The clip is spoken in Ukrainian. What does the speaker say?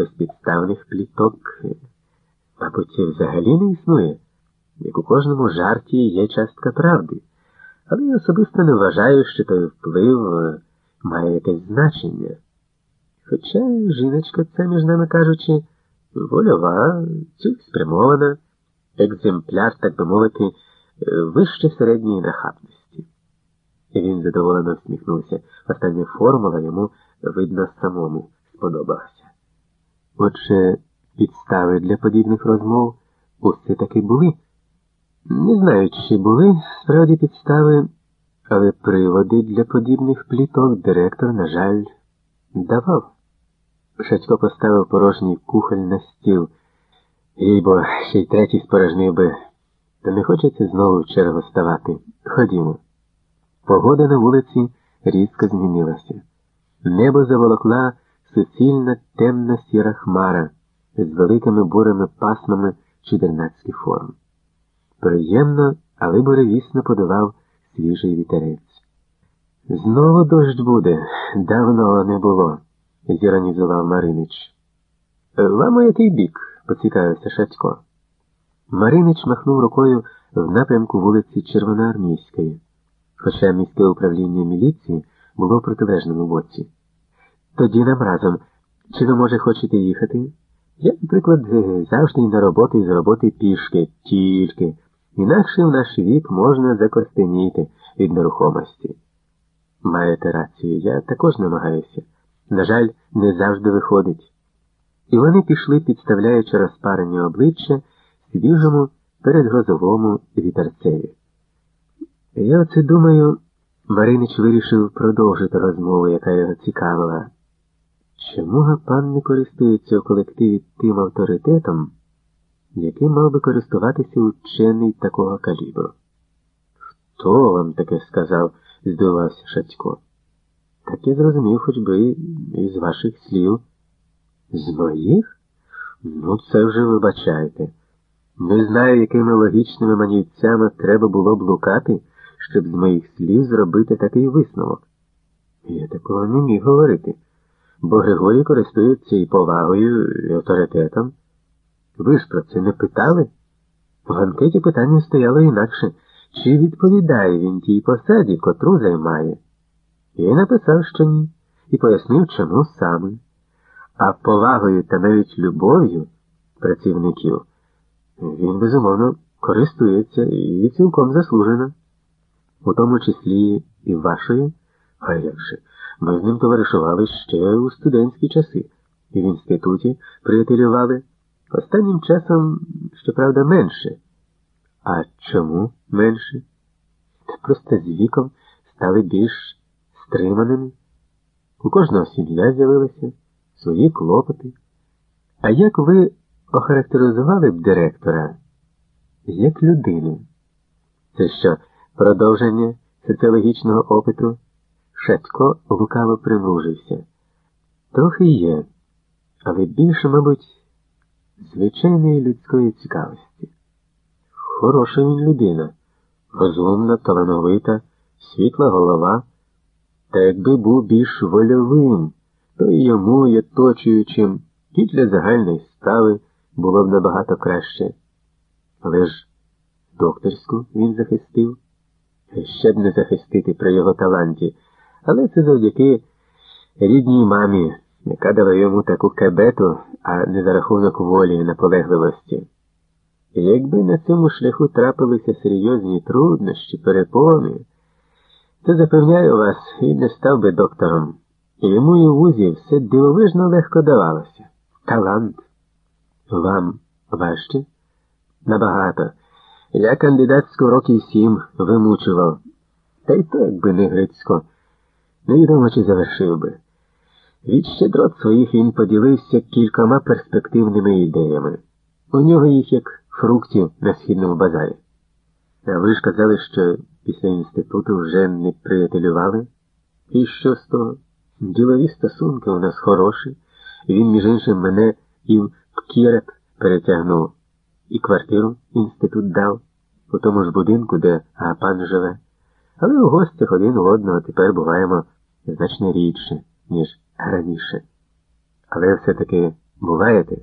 безпідставних пліток, мабуть, взагалі не існує. Як у кожному жарті є частка правди, але я особисто не вважаю, що той вплив е, має якесь значення. Хоча жіночка це, між нами кажучи, вольова, цілеспрямована, екземпляр, так би мовити, е, вище середньої нахабності. І він задоволено всміхнувся. Остання формула йому, видно, самому сподобалася. Отже, підстави для подібних розмов усе таки були. Не знаю, чи були справді підстави, але приводи для подібних пліток директор, на жаль, давав. Шацько поставив порожній кухоль на стіл, їй бо ще й третій спорожнив би, та не хочеться знову в чергу ставати. Ходімо. Погода на вулиці різко змінилася. Небо заволокла суцільна темна сіра хмара з великими бурими пасмами чудернацьких форм. Приємно, але буревісно подавав свіжий вітерець. Знову дощ буде, давно не було, зіронізував Маринич. Вам у який бік? поцікавився Шацько. Маринич махнув рукою в напрямку вулиці Червоноармійської, хоча міське управління міліції було в протилежному боці. Тоді нам разом, чи ви, може, хочете їхати? Я, наприклад, завжди на роботу і з роботи пішки, тільки. Інакше в наш вік можна закостеніти від нерухомості. Маєте рацію, я також намагаюся. На жаль, не завжди виходить. І вони пішли, підставляючи розпарені обличчя свіжому передгрозовому вітерцеві. Я оце думаю, Маринич вирішив продовжити розмову, яка його цікавила. Чому Гапан не користується у колективі тим авторитетом? яким мав би користуватися учений такого калібру. Хто вам таке сказав? здивувався Шацько. Так я зрозумів хоч би із ваших слів. З моїх? Ну, це вже вибачайте. Не знаю, якими логічними манівцями треба було б лукати, щоб з моїх слів зробити такий висновок. Я такого не міг говорити, бо Григорій користується і повагою, і авторитетом. Ви ж про це не питали? В анкеті питання стояло інакше, чи відповідає він тій посаді, котру займає. Я написав, що ні, і пояснив, чому саме. А повагою та навіть любов'ю працівників він, безумовно, користується і цілком заслужено, у тому числі і вашою, а як же, ми з ним товаришували ще у студентські часи, і в інституті приятелювали. Останнім часом, щоправда, менше. А чому менше? Та просто з віком стали більш стриманими. У кожного сім'я з'явилася, свої клопоти. А як ви охарактеризували б директора як людину? Це що, продовження соціологічного опиту? Шацько лукаво примружився. Трохи є, але більше, мабуть звичайної людської цікавості. Хороша він людина, розумна, талановита, світла голова, та якби був більш вольовим, то і йому, і оточуючим, і для загальної справи було б набагато краще. Але ж докторську він захистив, ще б не захистити при його таланті, але це завдяки рідній мамі яка дала йому таку кебету, а не за рахунок волі і наполегливості. Якби на цьому шляху трапилися серйозні труднощі, перепони, то запевняю вас, він не став би доктором. Йому і вузі все дивовижно легко давалося. Талант. Вам важче? Набагато. Я кандидатську років сім вимучував. Та й то, якби не Грицько, невідомо чи завершив би. Від щедрот своїх він поділився кількома перспективними ідеями. У нього їх як фруктів на східному базарі. А ви ж казали, що після інституту вже не приятелювали? І що з того? Ділові стосунки у нас хороші. Він, між іншим, мене і в Кіреп перетягнув, і квартиру інститут дав у тому ж будинку, де Гапан живе. Але у гостях один в одного тепер буваємо значно рідше, ніж раніше. Але все-таки Буваєте?